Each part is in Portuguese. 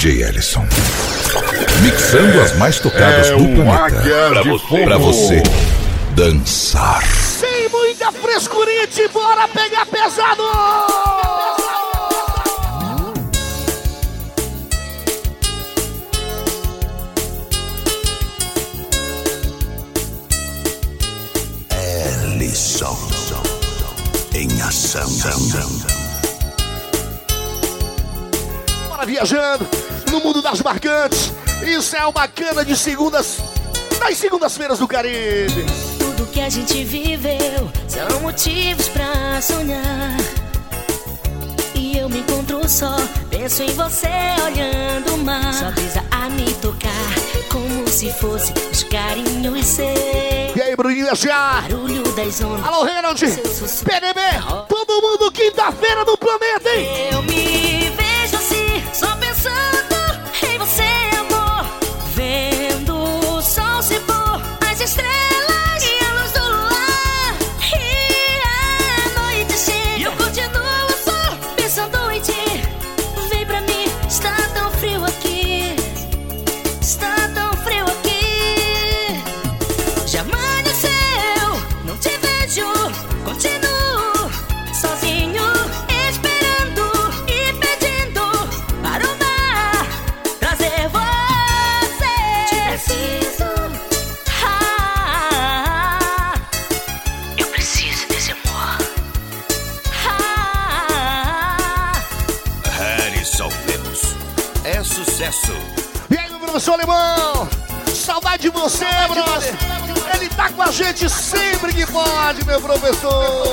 DJ Ellison. Mixando as mais tocadas É do planeta. Pra você, pra você dançar. Sem muita frescurinha, de bora pegar pesado! Ellison. Em ação. Bora viajando no mundo das marcantes. Isso é o bacana de segundas. Das segundas-feiras do Caribe. Tudo que a gente viveu são motivos pra sonhar. E eu me encontro só, penso em você olhando o mar. Só brisa a me tocar, como se fosse os carinhos seus. E aí, Bruninho já. Barulho das ondas. Alô, sussurro. PDB. Todo mundo quinta-feira no planeta, hein? Eu me sucesso. E aí, meu professor alemão? Saudade de você, brother. Ele tá com a gente sempre que pode, meu professor.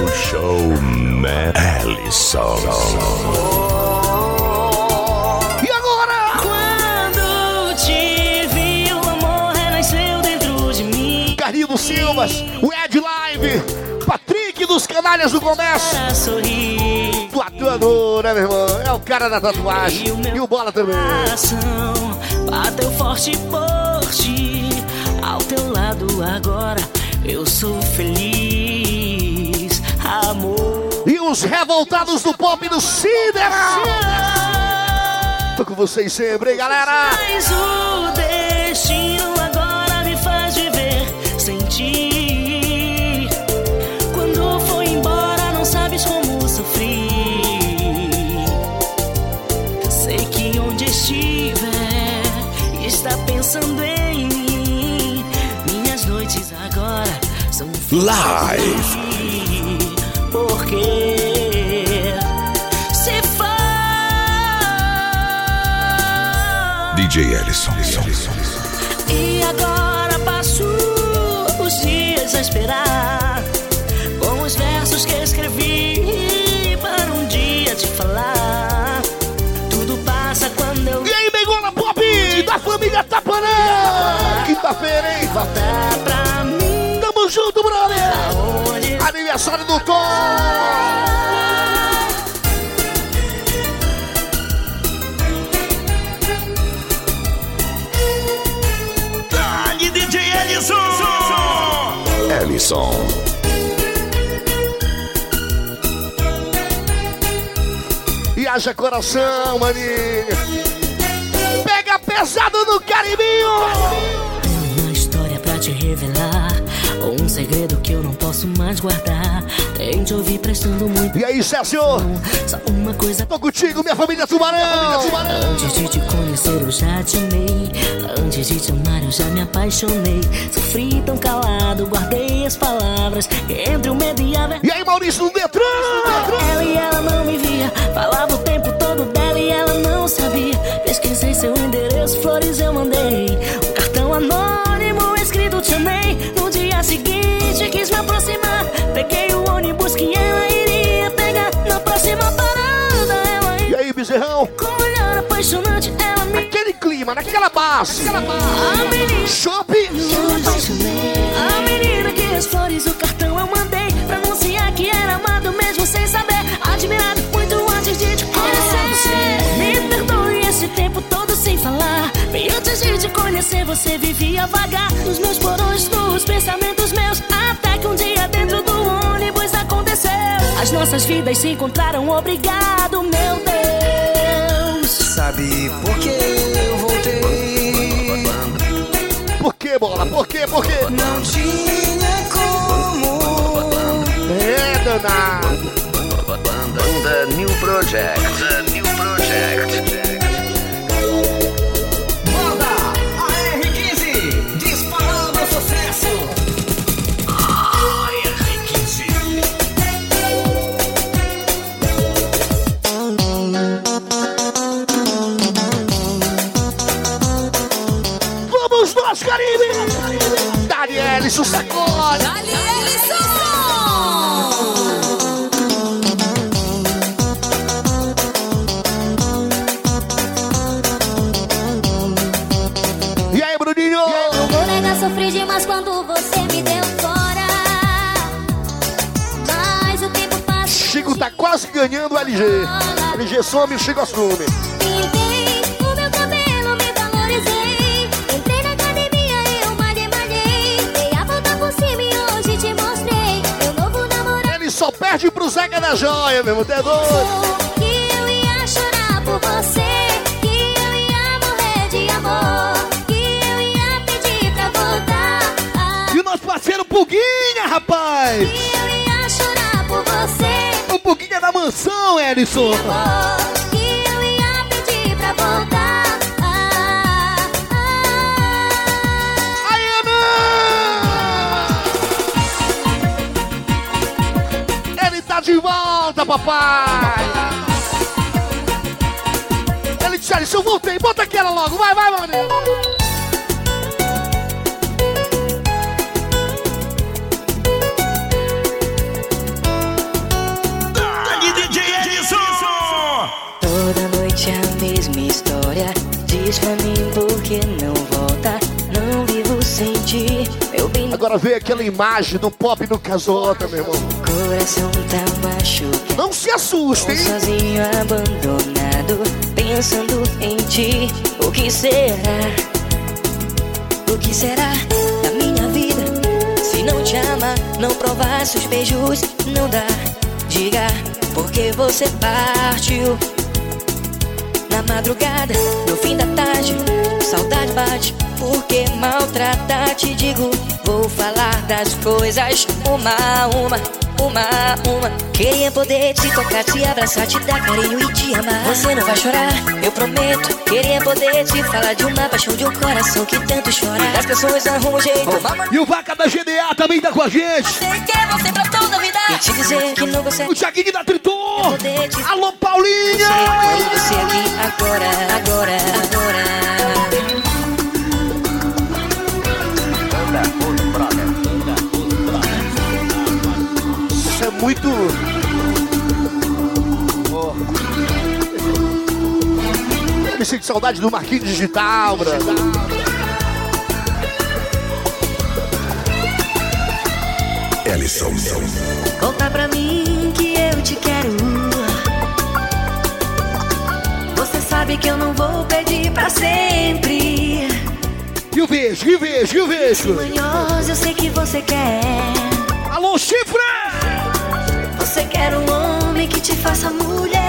O show Man Ellison. Silvas, o Ed Live, Patrick dos Canalhas do Comércio. Tatuador, né, meu irmão? É o cara da tatuagem. E o Bola também. bateu forte por ti. Ao teu lado agora eu sou feliz, amor. E os revoltados do pop do Sideral. Tô com vocês sempre, galera? Mas o destino Live. Porque se for. DJ Ellison. E agora passo os dias a esperar Com os versos que escrevi Para um dia te falar Tudo passa quando eu E aí, Begola Pop da família Tapanã. Quinta-feira, hein? voltar Ellison. E haja coração, maninho. Pega pesado no Caribinho. Uma história pra te revelar Um segredo que eu não posso mais guardar. Tente ouvir prestando muito E aí, Césio? Só uma coisa Tô contigo, minha família Tubarão. Antes de te conhecer eu já te amei. Antes de te amar eu já me apaixonei. Sofri tão calado, guardei as palavras. Entre o medo e a verdade E aí, Maurício do Detran. Ela e ela não me via. Falava o tempo todo dela e ela não sabia. Pesquisei seu endereço, flores eu mandei Clima, naquela base. A menina Shopping. me apaixonei A menina que as flores, o cartão eu mandei Pra anunciar que era amado mesmo sem saber Admirado muito antes de te conhecer Me perdoe esse tempo todo de te conhecer, você vivia vagar nos meus porões, nos pensamentos meus. Até que um dia dentro do ônibus aconteceu. As nossas vidas se encontraram, obrigado, meu Deus. Sabe por que Por que, bola? Por que, por que? Não tinha como. É, danado. Banda New Project. Banda New Project. Daniel, isso sacode! E aí, Bruninho? Não vou negar, sofri demais quando você me deu fora. Mas o tempo passa. Chico tá quase ganhando o LG. LG some, Chico assume. Pro Zeca da Joia, meu irmão. Tá doido? Que eu ia chorar por você. Que eu ia morrer de amor. Que eu ia pedir pra voltar. E o nosso parceiro Puguinha, rapaz! Que eu ia chorar por você. O Puguinha da mansão, Ellison! Volta, papai! Ele disse, Alisson, eu voltei, bota aquela logo, vai, vai, Edson. Toda noite a mesma história. Diz pra mim por que não Agora vê aquela imagem do pop no casota, meu irmão. Coração tá machucado. Não se assustem! Sozinho, abandonado, pensando em ti. O que será? O que será da minha vida? Se não te ama, não provar seus beijos, não dá. Diga porque você partiu. Na madrugada, no fim da tarde, saudade bate. Porque maltratar, te digo, vou falar das coisas uma a uma, uma a uma. Queria poder te tocar, te abraçar, te dar carinho e te amar. Você não vai chorar, eu prometo. Queria poder te falar de uma paixão de um coração que tanto chora. As pessoas arrumam um jeito, uma E o Vaca da GDA também tá com a gente! você quer você pra toda a vida. E te dizer que não consegue O Thiaguinho da te Alô, Paulinha! Quero você aqui agora, agora, agora. Muito. Oh. Me sinto saudade do Marquinhos Digital, brother. Ellison. Conta pra mim que eu te quero. Você sabe que eu não vou pedir pra sempre. E o beijo, e o beijo, e o beijo. Manhosa, eu sei que você quer. Alô, chifre! Você quer um homem que te faça mulher.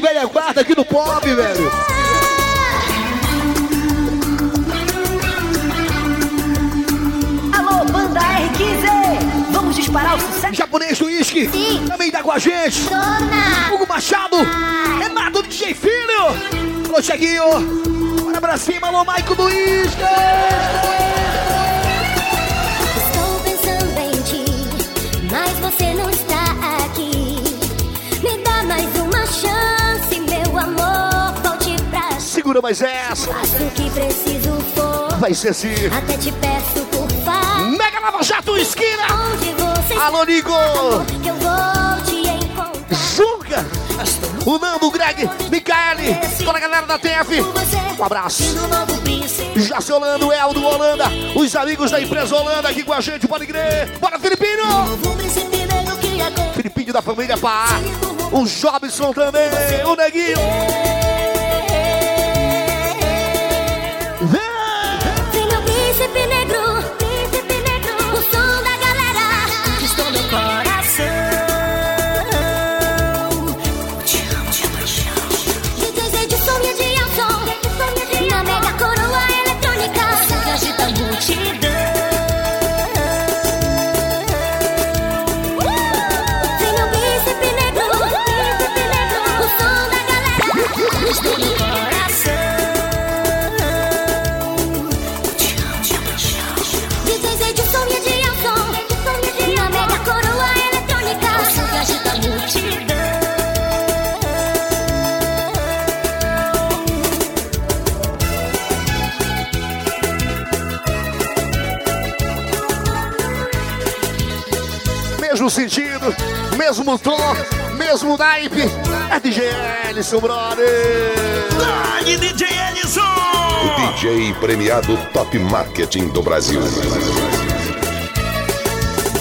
São velha guarda aqui no pop, velho! Alô, banda R15. Vamos disparar o sucesso. Japonês do Whisky Sim. também tá com a gente! Dona. Hugo Machado! Renato DJ Filho! Alô, Cheguinho! Bora pra cima, alô, Maico do Whisky! Mais essa. Faço o que preciso for. Vai ser assim. Até te peço por favor. Mega Lava Jato Esquina. Onde você Alô, Nico. está, que eu vou te encontrar. Juca. O Nando, o Greg, Micaele. Toda a galera da TF. Um abraço. Jaciolando, Eldo Holanda. Os amigos da empresa Holanda aqui com a gente, pode crer. Bora, acompanha. Filipinho da família Pá. O Jobson também. O Neguinho. Mesmo sentido, mesmo tom, mesmo naipe. É DJ Ellison, brother. Dali, DJ Ellison. O DJ premiado Top Marketing do Brasil.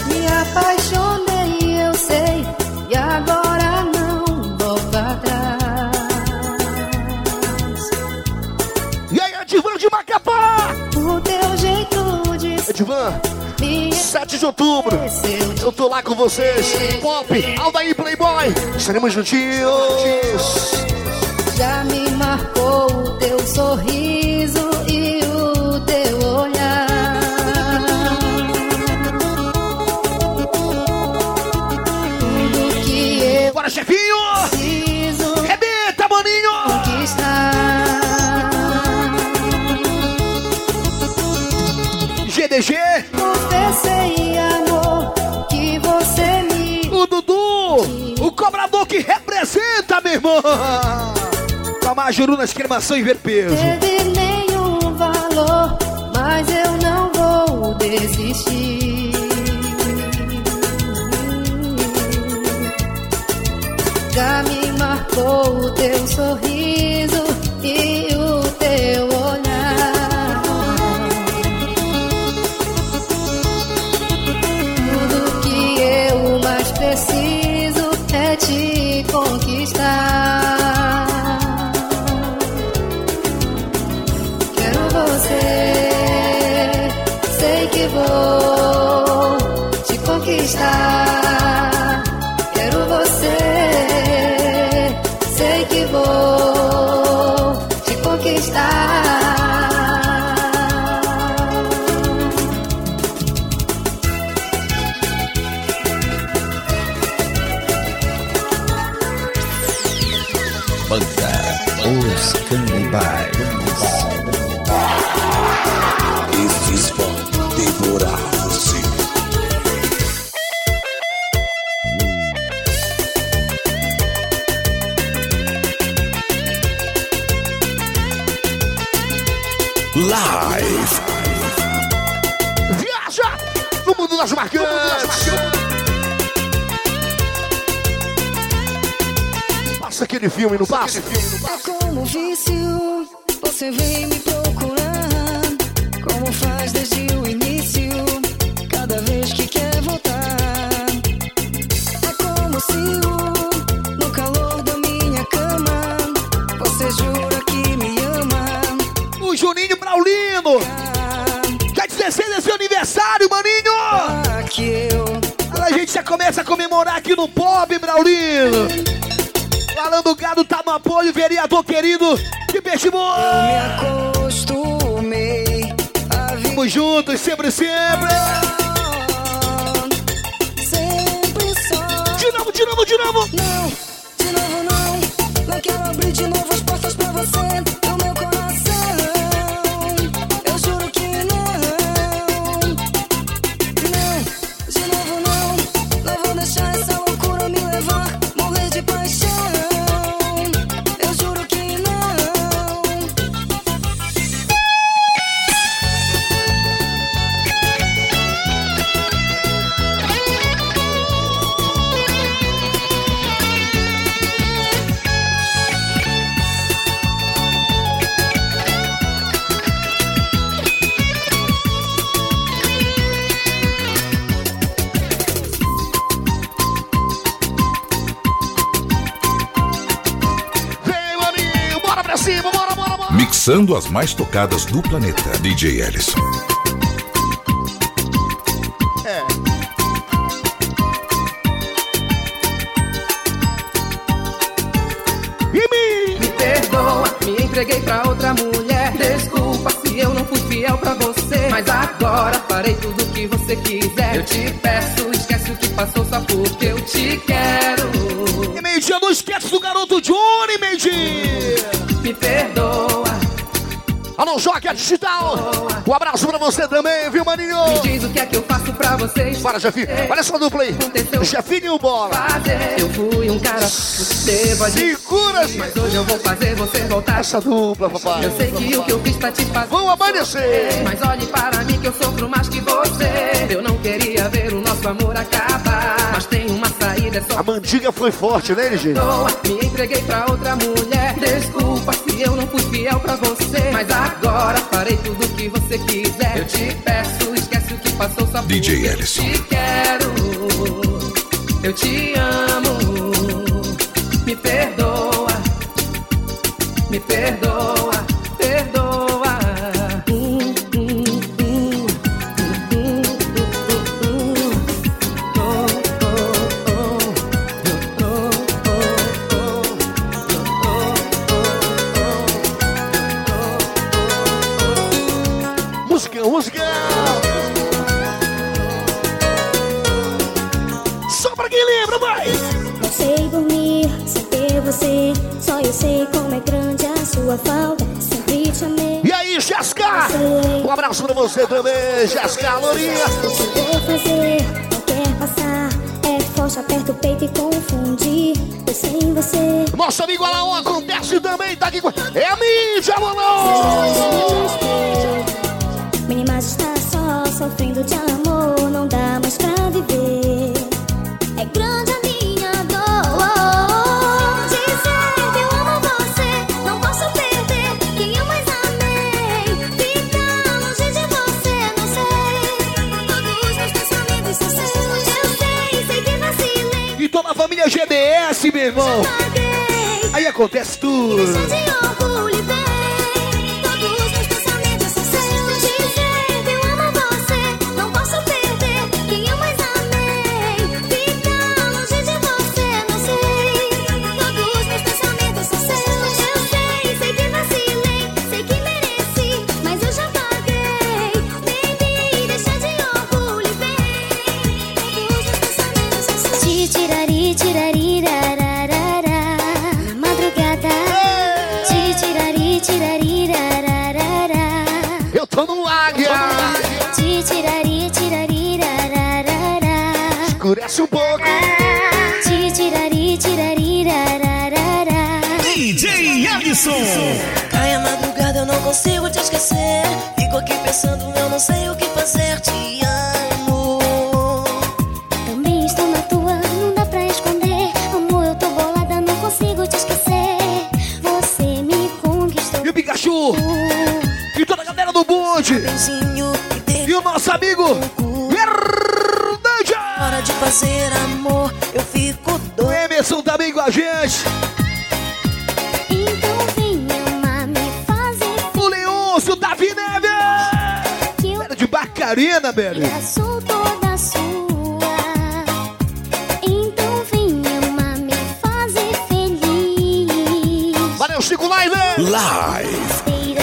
Me apaixonei, eu sei, e agora não volto atrás. E aí, Edivan de Macapá. O teu jeito de Edivan, me 7 de outubro. Eu tô lá com vocês. Pop, Aldair Playboy. Estaremos juntinhos. Já me marcou o teu sorriso e o teu olhar. Tudo que eu Bora, chefinho. preciso Rebenta, maninho. GDG, o Dudu. O cobrador que representa, meu irmão. Com a Majuru na exclamação e ver peso. teve nenhum valor, mas eu não vou desistir. Já me marcou o teu sorriso e te conquistar. Quero você, sei que vou te conquistar. Filme, não passa? É como um vício, você vem me procurar. Como faz desde o início, cada vez que quer voltar. É como se o, no calor da minha cama, você jura que me ama. O Juninho Braulino. Já 16 é seu aniversário, maninho. Ah, que eu A gente já começa a comemorar aqui no Pop, Braulino. Falando gado tá no apoio, vereador querido de Peiximão. me acostumei a viver. Tamo juntos, sempre, sempre. Sempre só. De novo, de novo, de novo. Não, de novo não. Não quero abrir de novo Mixando as mais tocadas do planeta. DJ Ellison. É. Me... Me perdoa, me entreguei pra outra mulher. Desculpa se eu não fui fiel pra você. Mas agora farei tudo o que você quiser. Eu te peço, esquece o que passou só porque eu te quero. Alô, Joca Digital. Um abraço pra você também, viu, maninho? me diz o que é que eu faço pra vocês. Bora, Jefinho. Olha essa dupla aí. Jefinho e Bola. Fazer. Eu fui um cara, você pode Segura-se. Mas hoje eu vou fazer você voltar. Essa dupla, papai. Eu sei que o que eu fiz pra te fazer. Vão amanhecer. Mas olhe para mim que eu sofro mais que você. Eu não queria ver o nosso amor acabar. Mas tem uma saída, é só A mandiga foi forte, né, perdoa. Me entreguei pra outra mulher. Desculpa se eu não fui fiel pra você. Mas agora farei tudo o que você quiser. Eu te peço, esquece o que passou só DJ Ellison. Eu te quero. Eu te amo. Me perdoa. Me. Perdoa. Eu sei como é grande a sua falta. Sempre te amei. E aí, Jéssica? Um abraço pra você também, Jéssica Lourinha. O que vou fazer? Não quer passar. É forte, aperta o peito e confunde. Eu sem você. Nosso amigo Alaon acontece também, tá aqui com... É a mídia, mano! Minimais está só sofrendo de amor. Família GDS, meu irmão. Aí acontece tudo. Valeu, Chico Live. Live.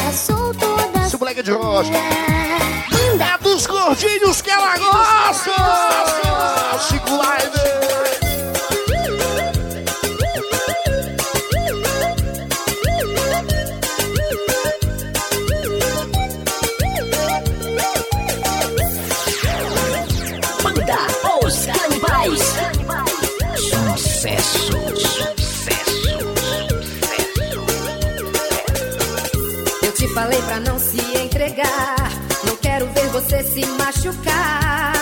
Esse moleque é de rocha. É dos gordinhos que ela gosta. Chico Live. Falei pra não se entregar. Não quero ver você se machucar.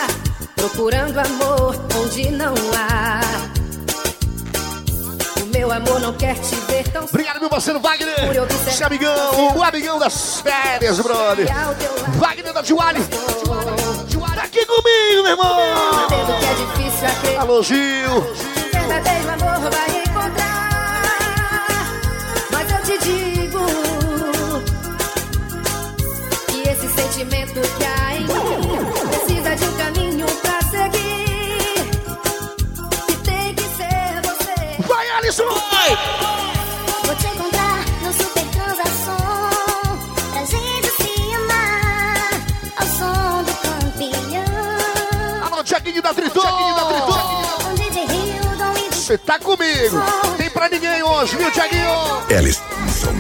Procurando amor onde não há. O meu amor não quer te ver tão Obrigado, meu parceiro Wagner. Esse amigão, o amigão das férias, brother. lado. Wagner da Tiwali. Tá aqui comigo, meu irmão. É. Alô, Gil. Verdadeiro amor vai sentimento que há em mim. Precisa de um caminho pra seguir. E tem que ser você. Vai, Alisson! Vai! Vou te encontrar no super transação. Pra gente se amar ao som do campeão. Alô, Tiaguinho da Triton! Tiaguinho da Triton! Você tá comigo! Tem pra ninguém hoje, viu, Tiaguinho? Eles são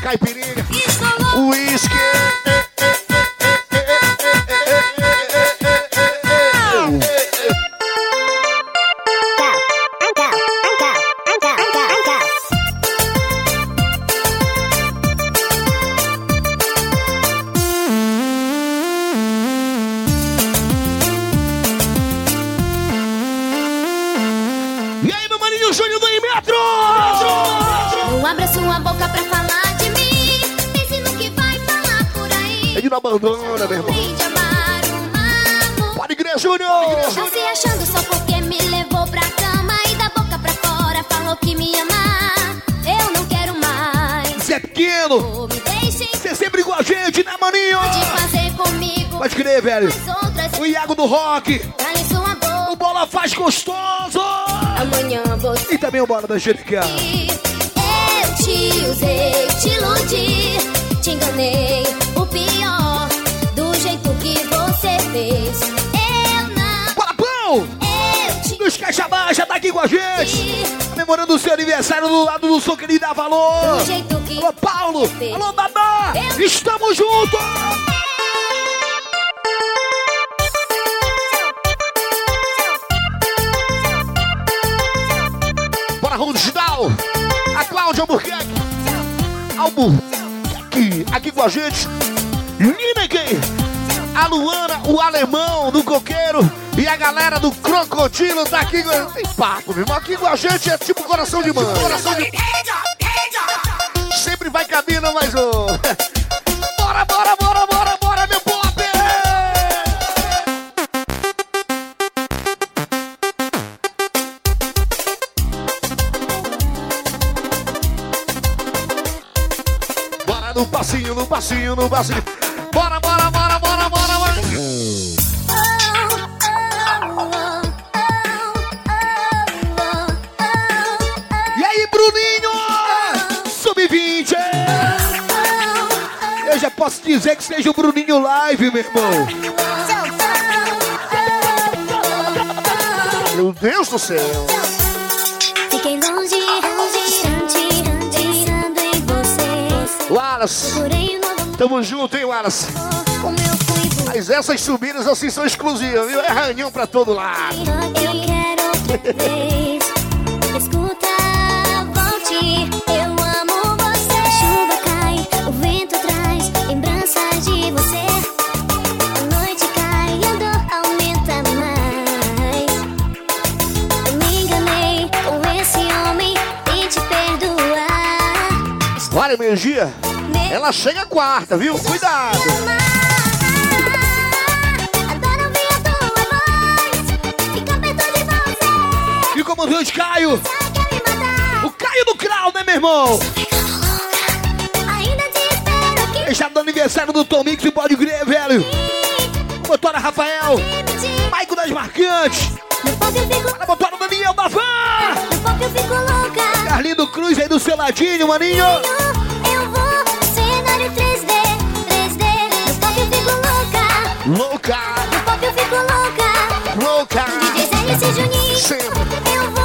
caipirinha, é uísque. Rock, o Bola Faz Gostoso! Amanhã você. E também o Bola da Angelical. Eu te usei, te iludi, te enganei. O pior, do jeito que você fez. Eu não, Bola Pão! eu te Dos Caixa Baixa tá aqui com a gente! Comemorando o seu aniversário do lado do som que ele dá valor! do jeito que Alô, Paulo! Alô, Babá! Estamos juntos! A gente! Lineker! A Luana, o alemão do coqueiro e a galera do crocodilo tá aqui. Tem papo, meu irmão. Aqui com a gente é tipo coração de mãe. Coração de Sempre vai cabine mais um. posso dizer que seja o Bruninho Live, meu irmão. Meu Deus do céu. Fiquei longe, distante, pensando em você. Wallace, tamo junto, hein, Wallace? Mas essas subidas assim são exclusivas, viu? É ranhão pra todo lado. Eu quero outra vez. energia, ela chega quarta, viu? Cuidado! E como viu o Caio? O Caio do Crau, né, meu irmão? Já do aniversário do Tom Mix e Pode Crer, velho. Motora Rafael. Maico das Marcantes. Para botar o Daniel da Van. Carlinho Cruz aí do seu ladinho, maninho. Louca. Pop eu fico louca. louca. DJ Zé e Juninho. Sempre. Eu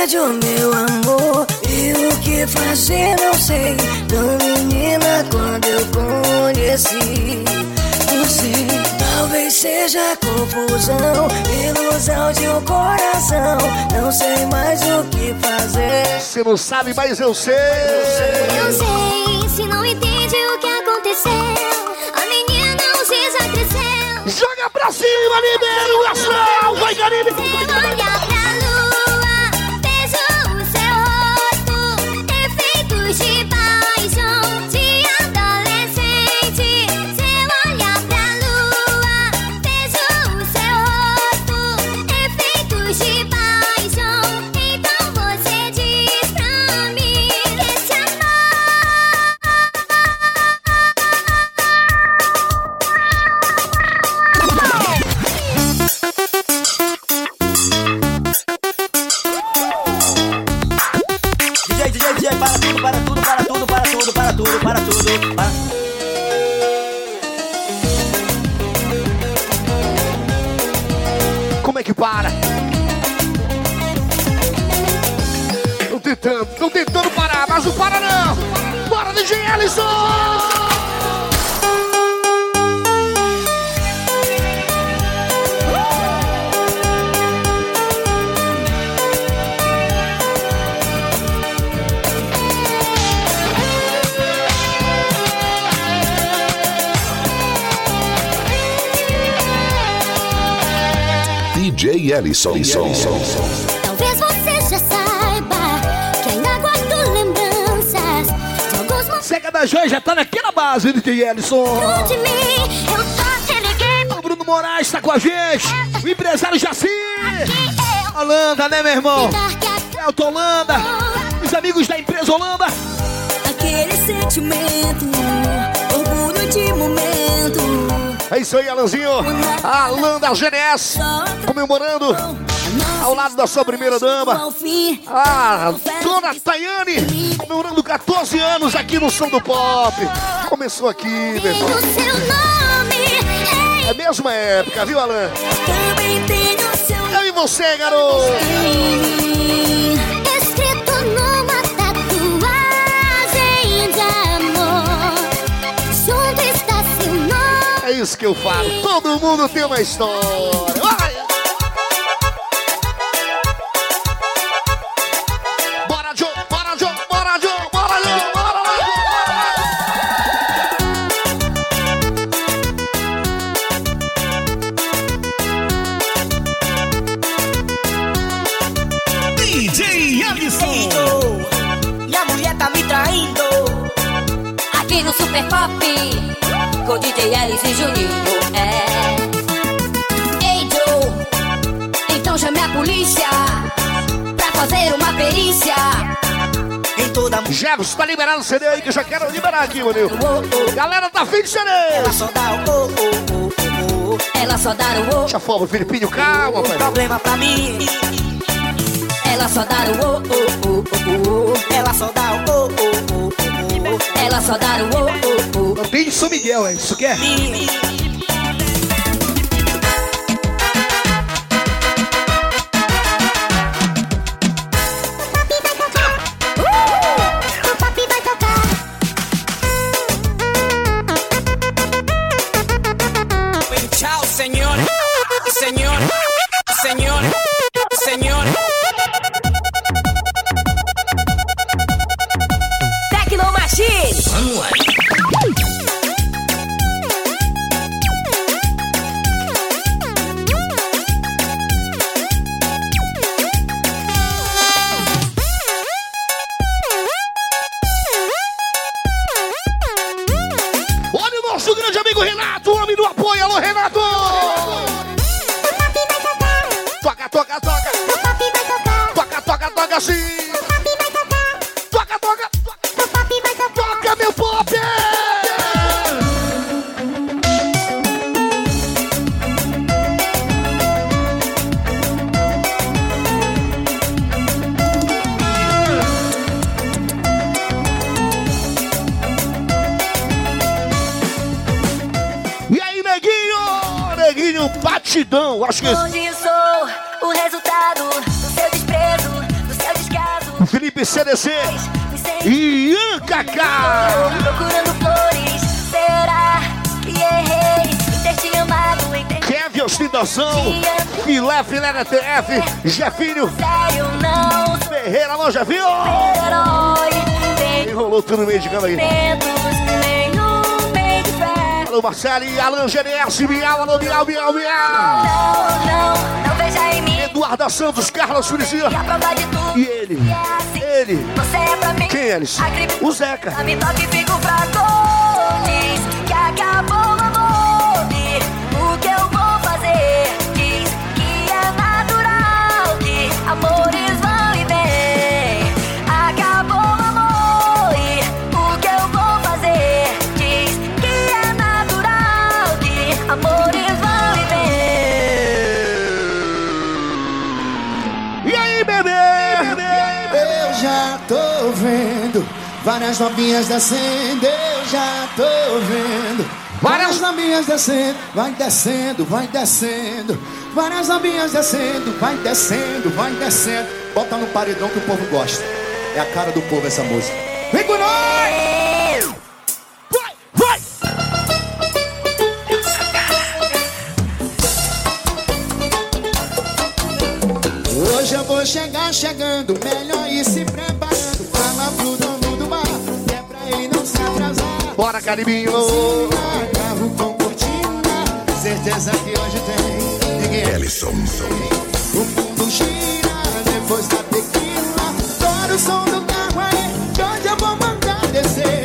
Pede o meu amor e o que fazer não sei. Tão menina quando eu conheci você. Talvez seja confusão, ilusão de um coração. Não sei mais o que fazer. Você não sabe, mas eu sei. Eu sei, se não entende o que aconteceu. A menina hoje já cresceu. Joga pra cima, libera o astral. Vai, Caribe. DJ Ellison. Talvez você já saiba que ainda guardo lembranças de alguns momentos Seca da Joia já tá aqui na base, DJ Ellison. de mim. Eu só te liguei O Bruno Moraes tá com a gente. O empresário Jaci. eu Holanda, né, meu irmão? dar que a Elton Holanda. Os amigos da empresa Holanda. Aquele sentimento, orgulho de momento. É isso aí, Alanzinho. A Holanda GNS. Comemorando ao lado da sua primeira dama. A dona Tayane. Comemorando 14 anos aqui no Som do Pop. Começou aqui, meu irmão. É a mesma época, viu, Alan? Eu e você, garoto. Isso que eu falo. Todo mundo tem uma história. DJ Alice e Juninho, é. Ei, Joe, então chame a polícia pra fazer uma perícia. Em toda Jefferson tá liberando o CD aí que eu já quero liberar aqui, mano. Galera tá fim de CD. ela só dá o oh, oh, oh, oh, oh. Ela só dá o o, Deixa forma, Filipinho, calma, Um pai. problema pra mim. ela só dá o o, o, o, o, o. Ela só dá o oh, oh, oh, oh, oh. Ela só dá o o, o, tem de São Miguel, é isso que é? Filé Filé da TF, Jefinho, sério não Ferreira, alô, Jefinho. herói. Enrolou tudo no meio de cama aí. Alô, Marcelo, Alan GDS, Miau, alô, Miau, Miau, Miau. Não, não, não veja em mim Eduarda Santos, Carlos tudo. E ele, É assim, ele, você é pra mim. quem é eles? O Zeca. Me toque e fico fraco várias novinhas descendo, eu já tô vendo. Várias novinhas descendo, vai descendo, vai descendo. Várias novinhas descendo, vai descendo, vai descendo. Bota no paredão que o povo gosta. É a cara do povo essa música. Vem com nós! Vai, vai! Hoje eu vou chegar chegando, melhor ir se preparando. Bora, Caribinho. Carro com cortina, certeza que hoje tem. Ninguém Ellison. O mundo gira depois da tequila. Adoro o som do carro aí, hoje eu vou mandar descer.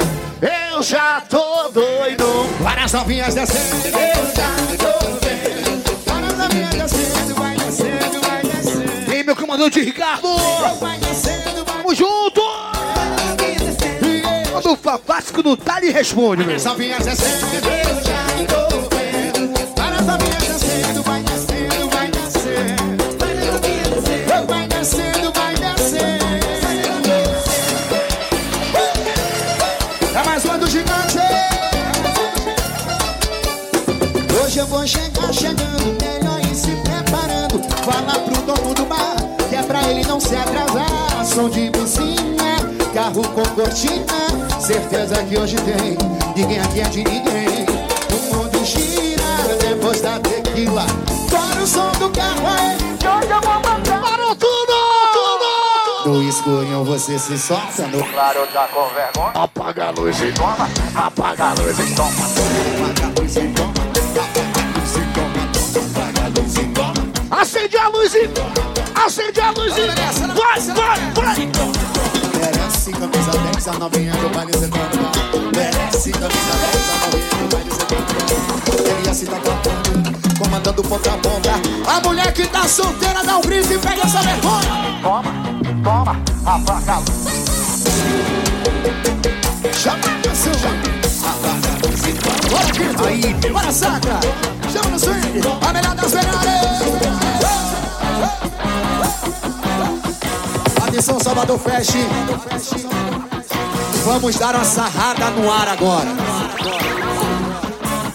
Eu já tô doido. Várias novinhas descendo, eu já tô vendo. Várias novinhas descendo, vai descendo, vai descendo. Aí, meu comandante Ricardo. Vai descendo, o Fafásco não tá, ele responde, meu. Várias novinhas descendo, eu já tô vendo. Várias novinhas descendo, vai descendo, vai descendo. Vai descendo, vai descendo. É mais uma do gigante. Hoje eu vou chegar chegando, melhor ir se preparando. Falar pro dono do bar, que é pra ele não se atrasar. Som de buzina, carro com cortina. Certeza que hoje tem, ninguém aqui é de ninguém. O mundo gira depois da tequila. Para o som do carro aí, que hoje eu vou mandar. Parou tudo! Tudo! No escurinho você se solta, no claro tá com vergonha. Apaga a luz e toma. Apaga a luz e toma. Apaga a luz e toma, apaga a luz e toma, apaga a luz e toma. Acende a luz e... Acende a luz e... Vai, vai, vai! Merece camisa 10, a novinha do baile sentando Merece camisa 10, a novinha do baile sentando Ele assim tá tocando, comandando ponta a ponta A mulher que tá solteira dá um brinde e pega essa vergonha. Toma, toma, apaga. Chama a Silva Apaga a luz e toma Bora Quinto, aí, bora Sacra Chama no swing, a melhor das melhores Atenção Salvador Fest Vamos dar uma sarrada no ar agora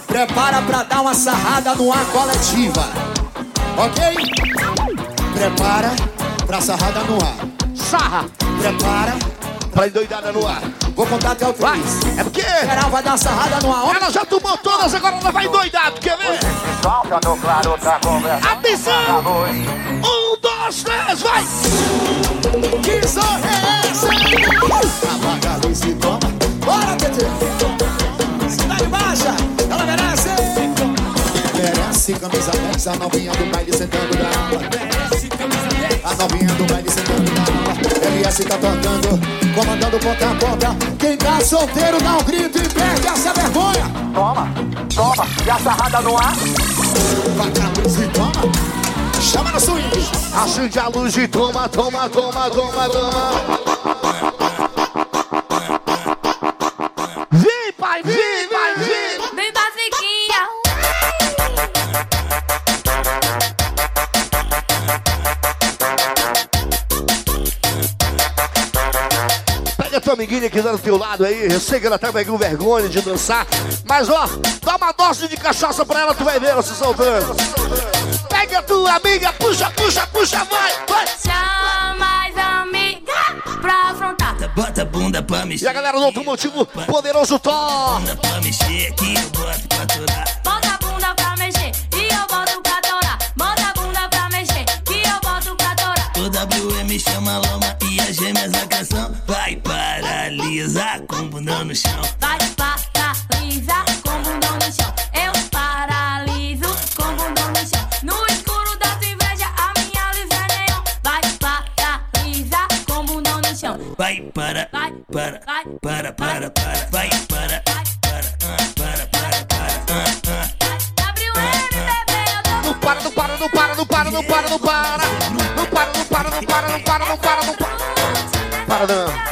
Prepara pra dar uma sarrada no ar coletiva Ok? Prepara pra sarrada no ar Sarra Prepara pra endoidada no ar. Vou contar até o Vai, três é porque Geral vai dar uma sarrada no ar ela já tomou todas, agora ela vai endoidado, quer ver? Atenção! Um, dois, três, vai! Que zorra é essa? Apaga a luz e toma Bora, TT Cidade Baixa, ela merece Merece camisa 10 A novinha do baile sentando na ala A novinha do baile sentando na ala LS tá tocando comandando ponta a ponta. Quem tá solteiro dá um grito e perde essa vergonha. Toma, toma, e a sarrada no ar. Vai cá, e toma. Chama no swing. Acende a luz e toma, toma, toma, toma, toma. Vem, pai, vem, vai, vem. Vem, basiquinha. Pega a tua amiguinha que tá do teu lado aí. Eu sei que ela tá com vergonha de dançar. Mas ó, dá uma dose de cachaça pra ela, tu vai ver ela se soltando. Pega a tua amiga, puxa, puxa, puxa, vai, vai. Chama as amigas pra afrontar. Bota a bunda pra E mexer. a galera do automotivo, poderoso Thor. Bunda pra mexer aqui, eu boto pra torar. Bota a bunda pra mexer e eu boto pra torar. Bota a bunda pra mexer que eu boto pra torar. O WM chama a lama e as gêmeas a canção. Vai paralisar com o bundão no chão. Vai paralisar para, para, para, para. Vai para, para, ah, para, para, para. ah, ah. Não para, não para, não para, não para, não para, não para. Não para, não para, não para, não para, não para, não para. Para, não.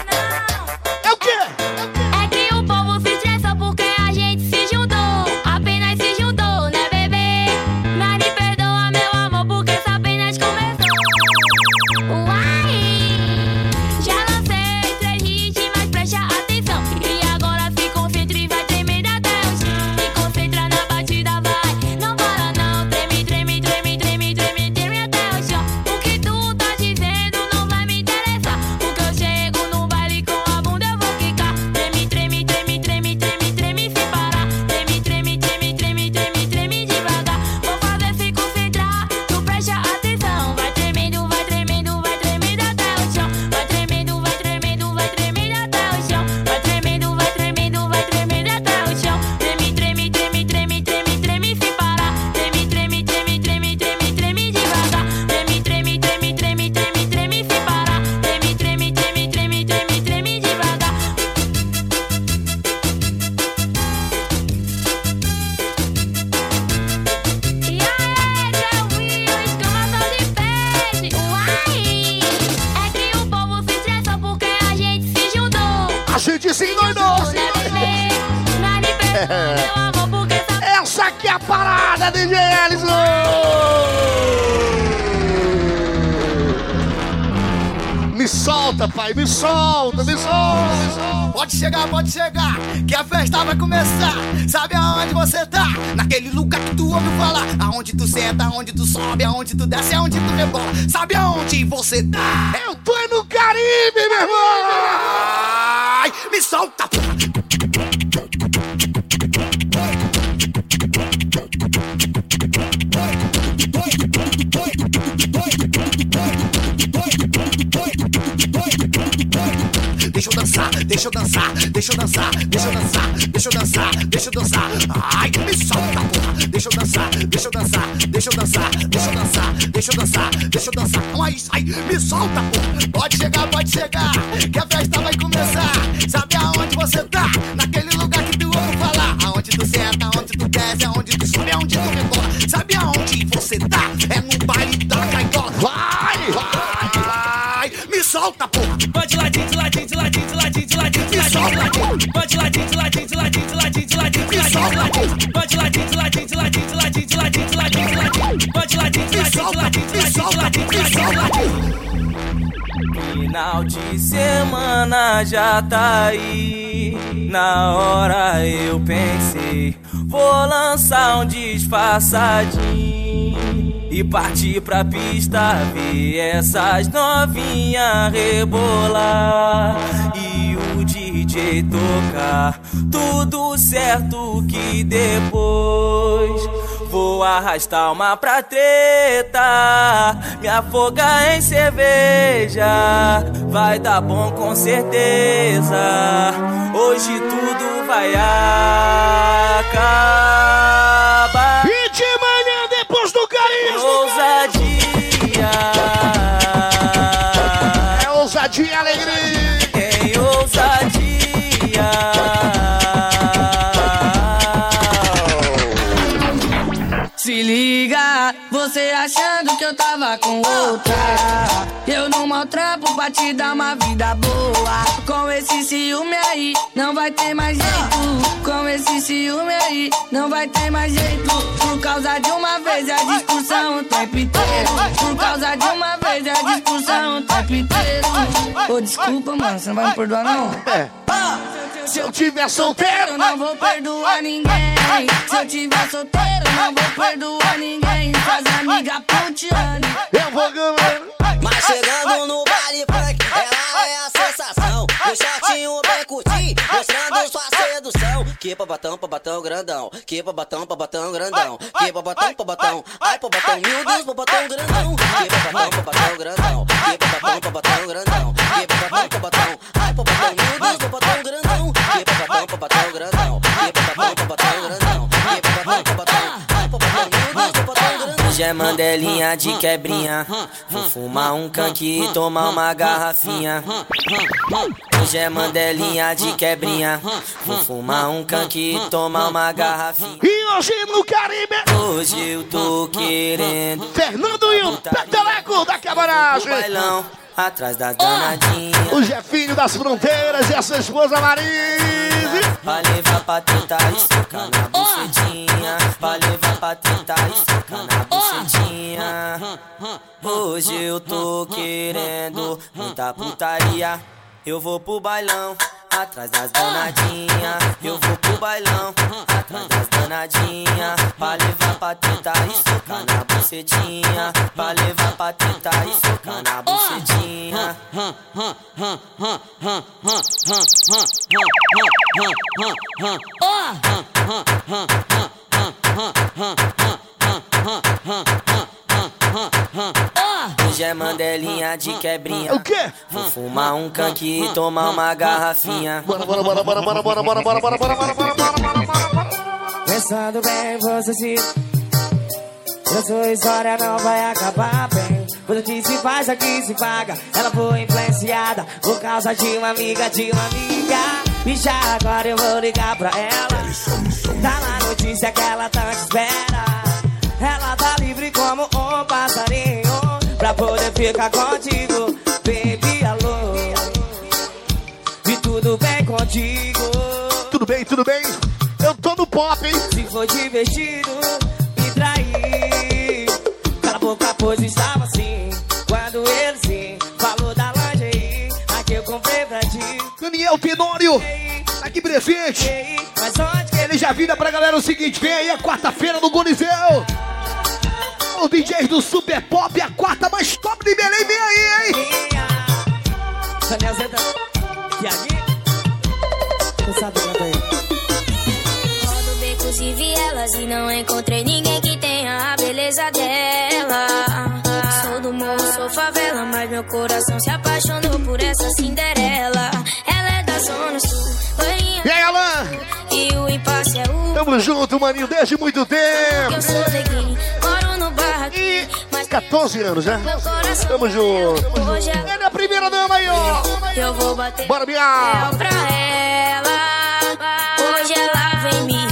Pode chegar, pode chegar, que a festa vai começar. Sabe aonde você tá? Naquele lugar que tu ouve falar. Aonde tu senta, aonde tu sobe, aonde tu desce, aonde tu rebola. Sabe aonde você tá? Eu tô no Caribe, meu irmão. Ai, me solta! Deixa eu dançar, deixa eu dançar, deixa eu dançar, deixa eu dançar, deixa eu dançar, deixa eu dançar. Ai, me solta, porra. Deixa eu dançar, deixa eu dançar, deixa eu dançar, deixa eu dançar, deixa eu dançar, deixa eu dançar. É isso, ai, me solta, porra. Pode chegar, pode chegar, que a festa vai começar. Sabe aonde você tá? Naquele lugar que tu ouve falar. Aonde tu senta, aonde tu desce, aonde tu sobe, aonde tu rebola. Sabe aonde você tá? É solta, porra. Ladinho, de ladinho, de ladinho, de ladinho, de ladinho, de ladinho, de ladinho. Ladinho, de ladinho, de ladinho, de ladinho, de ladinho, de ladinho, de ladinho. Ladinho, de ladinho, de ladinho, de ladinho, de ladinho, de ladinho, de ladinho. Ladinho, de ladinho, de ladinho, de ladinho, de ladinho, de ladinho. Final de semana já tá aí. Na hora eu pensei, vou lançar um disfarçadinho e partir pra pista ver essas novinhas rebolar e o DJ tocar. Tudo certo que depois Vou arrastar uma pra treta, me afogar em cerveja. Vai dar bom com certeza. Hoje tudo vai acabar. Ousadia. Achando que eu tava com outra. Eu não maltrapo pra te dar uma vida boa. Com esse ciúme aí, não vai ter mais jeito. Com esse ciúme aí, não vai ter mais jeito. Por causa de uma vez é discussão o tempo inteiro. Por causa de uma vez é discussão o tempo inteiro. Ô, desculpa, mano, você não vai me perdoar, não? É. Se eu tiver solteiro, não vou perdoar ninguém. Se eu tiver solteiro, não vou perdoar ninguém. Faz amiga putiane. Eu vou ganhar. Mas chegando no baile funk, ela é a sensação. O shortinho bem curtinho, mostrando sua sedução. Que pra batão, pra batão grandão. Que pra batão, pra batão grandão. Que pra batão, pra batão. Ai, pra batão, meu Deus, pra batão grandão. Que pra batão, pra batão grandão. Que pra batão, pra batão grandão. Que pra batão, pra batão. Ai, pra batão, meu Deus, pra batão grandão. Que pra batão, pra batão grandão. Que pra batão, Hoje é mandelinha de quebrinha. Vou fumar um canque e tomar uma garrafinha. Hoje é mandelinha de quebrinha. Vou fumar um canque e tomar uma garrafinha. E hoje no Caribe, Hoje eu tô querendo. Fernando e o Peteleco da Camaragem. Bailão atrás das danadinhas. O Jefinho das Fronteiras e a sua esposa Marise. Pra levar pra tentar e socar na bucetinha. Pra levar pra tentar e na bucetinha. Hoje eu tô querendo muita putaria. Eu vou pro bailão, atrás das danadinhas. Eu vou pro bailão, atrás das danadinhas. Pra levar pra tentar e socar na bucetinha. Pra levar pra tentar e socar na bucetinha. Hoje é mandelinha de quebrinha. O quê? Vou fumar um canque e tomar uma garrafinha. Bora, bora, bora, bora, bora, bora, bora, bora, bora, bora, bora, bora, bora. Pensando bem, você se. A sua história não vai acabar bem. Tudo que se faz aqui se paga. Ela foi influenciada por causa de uma amiga, de uma amiga. E já agora eu vou ligar pra ela. Tá na notícia que ela tanto espera. Ela tá livre como um passarinho. Pra poder ficar contigo. Baby, alô. E tudo bem contigo. Tudo bem, tudo bem? Eu tô no pop, hein? Se for divertido, me trair. Cala a boca, pois estava assim. Quando ele sim falou da lingerie, a que eu comprei pra ti. Daniel Tenório, aqui presente. Mas onde que Ele já vira pra galera o seguinte: vem aí a quarta-feira no Coliseu. O DJ do Super Pop, a quarta mais top de Belém, vem aí, hein? Daniel e vielas e não encontrei ninguém que tenha a beleza dela. Sou do morro, sou favela, mas meu coração se apaixonou por essa Cinderela. Ela é da Zona Sul, banhinha. E aí, Alan? E o impasse é o. Tamo junto, maninho, desde muito tempo. Eu sou neguinho, moro no barra aqui. 14 anos, né? Tamo junto. Hoje Ele é a primeira dama aí, ó. Eu vou bater Bora, Bia. pra ela. Hoje ela vem me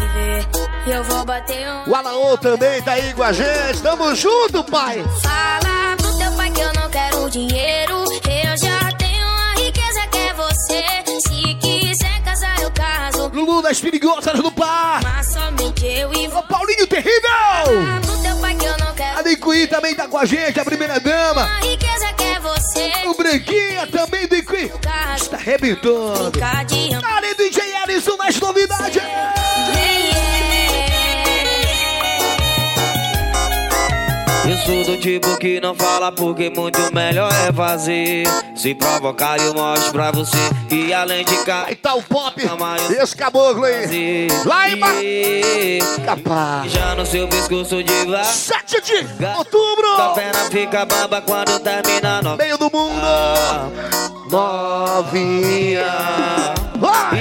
O Alaô também tá aí com a gente. Tamo junto, pai. Fala pro teu pai que eu não quero dinheiro. Eu já tenho a riqueza que é você. Se quiser casar, eu caso. Lulu das perigosas do par. Mas somente eu e O Paulinho Terrível. Fala pro teu pai que eu não quero A Nicuí também tá com a gente, a primeira dama. a riqueza que é você. O Branquinha também do Nicuí. Está arrebentando. Ficar de sou do tipo que não fala porque muito melhor é fazer. Se provocar eu mostro pra você. E além de cá. Aí tá o pop. Esse caboclo aí. Lá em Capaz. Já no seu pescoço de vá. 7 de outubro. Tua perna fica bamba quando termina no Meio do mundo. Novinha.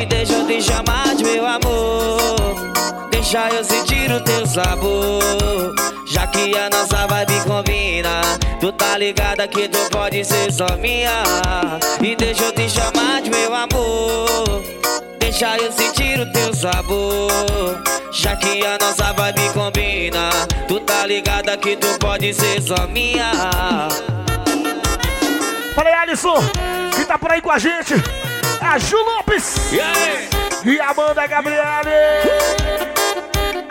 E deixa eu te chamar de meu amor. Deixa eu sentir o teu sabor. Já que a nossa vibe combina. Tu tá ligada que tu pode ser só minha. E deixa eu te chamar de meu amor. deixa eu sentir o teu sabor. Já que a nossa vibe combina, tu tá ligada que tu pode ser só minha. Fala aí, Alisson, que tá por aí com a gente. É a Ju Lopes. E aí? E a Amanda Gabriele.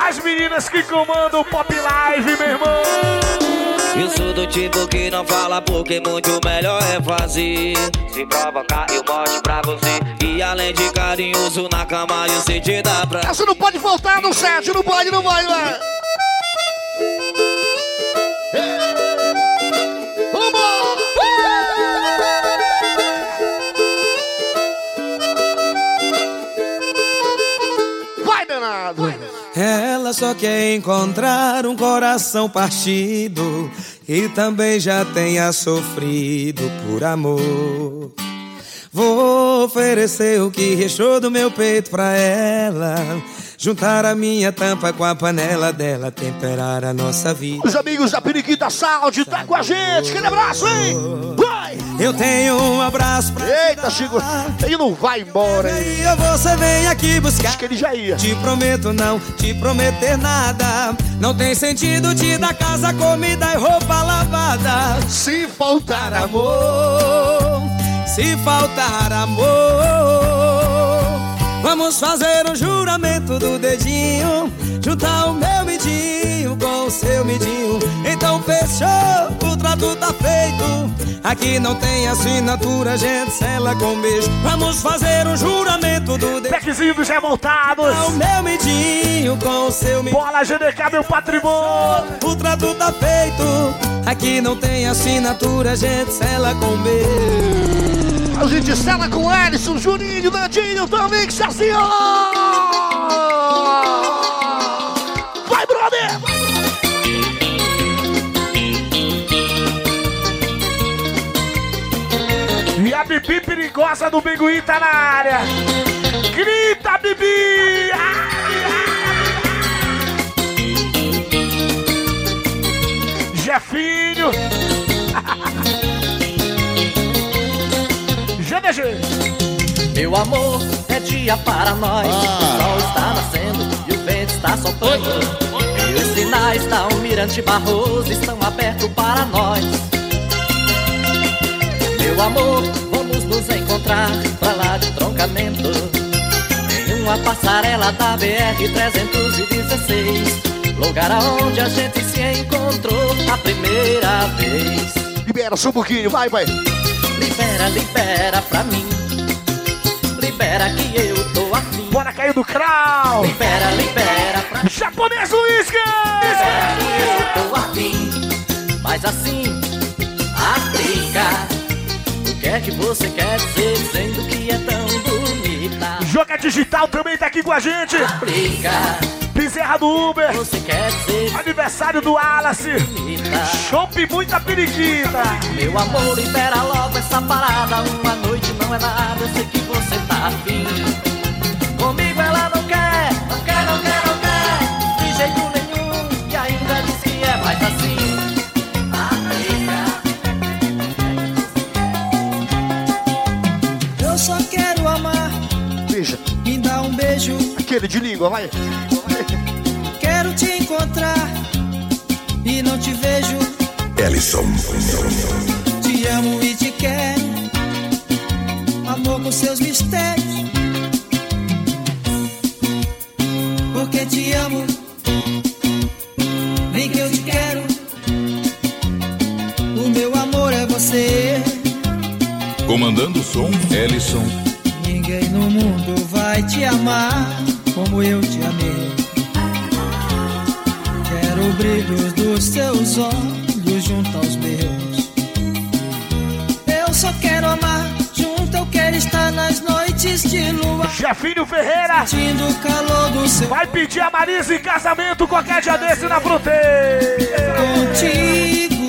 As meninas que comandam o Pop Live, meu irmão. Eu sou do tipo que não fala porque muito melhor é fazer. Se provocar, eu mostro pra você. E além de carinhoso na cama, eu sei te dar pra. Essa não pode faltar no set, não pode, não vai, vai. Vai, danado. Ela só quer encontrar um coração partido e também já tenha sofrido por amor. Vou oferecer o que restou do meu peito pra ela. Juntar a minha tampa com a panela dela, temperar a nossa vida. Os amigos da Periquita Saúde tá com a gente. Aquele abraço, hein? Eu tenho um abraço pra Eita, Chico, ele não vai embora? E você vem aqui buscar. Acho que ele já ia. Te prometo não te prometer nada. Não tem sentido te dar casa, comida e roupa lavada. Se faltar amor, se faltar amor, vamos fazer um juramento do dedinho. Juntar o meu midinho com o seu midinho. Então fechou, o trato tá feito. Aqui não tem assinatura, gente, sela com beijo. Vamos fazer um juramento do dedinho. Packzinho dos remontados. O meu midinho com o seu midinho. Bola GDK, meu patrimônio. O trato tá feito. Aqui não tem assinatura, gente, sela com beijo. A gente sela com Ellison, Juninho, Nandinho também, ó. Vai, brother! E a Bibi perigosa do Biguí tá na área. Grita, Bibi! Jefinho! GDG! Meu amor, é dia para nós. O sol está nascendo e o vento está soprando. E os sinais da Almirante Barroso estão abertos para nós. Meu amor, vamos nos encontrar pra lá de troncamento. Em uma passarela da BR-316. Lugar aonde a gente se encontrou a primeira vez. Libera só um pouquinho, vai, vai. Libera, libera pra mim. Libera que eu tô afim. Bora cair do crau! Libera, libera pra mim. Japonês Whisky! Libera que eu tô afim. Mas assim, aplica. O que é que você quer dizer dizendo que é tão bonita? Joga Digital também tá aqui com a gente. Aplica. Bezerra do Uber. Você quer dizer Aniversário do Wallace. Chope muita periquita. Meu amor, libera logo essa parada. Uma noite não é nada, eu sei que você tá afim. Aquele de língua, vai. Quero te encontrar e não te vejo. Ellison. Te amo e te quero. Amor com seus mistérios. Porque te amo. Vem que eu te quero. O meu amor é você. Comandando o som, Ellison. Ninguém no mundo vai te amar como eu te amei. Quero o brilho dos seus olhos junto aos meus. Eu só quero amar junto, eu quero estar nas noites de lua. Jefinho Ferreira. Sentindo o calor do seu Vai pedir a Marisa em casamento qualquer dia desse na fruteira. contigo.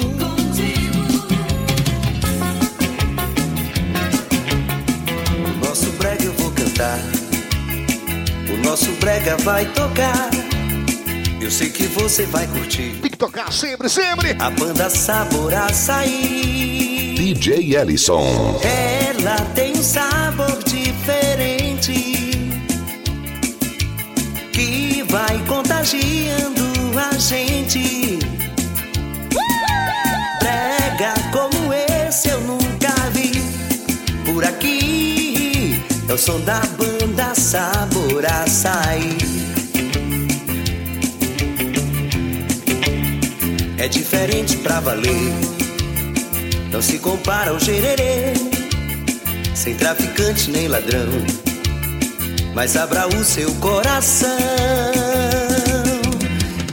Nosso brega eu vou cantar. O nosso brega vai tocar. Eu sei que você vai curtir. Tem que tocar sempre, sempre. A banda Sabor Açaí. DJ Ellison. Ela tem um sabor diferente que vai contagiando a gente. Brega como esse eu nunca vi por aqui o som da banda Sabor Açaí. É diferente pra valer. Não se compara ao gererê. Sem traficante nem ladrão. Mas abra o seu coração.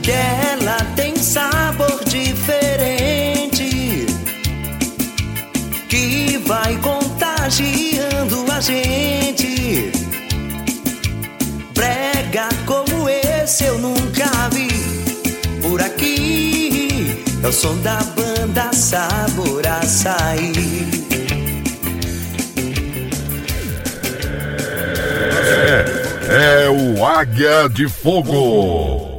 Que ela eu nunca vi por aqui. É o som da banda Sabor Açaí. É, é o Águia de Fogo.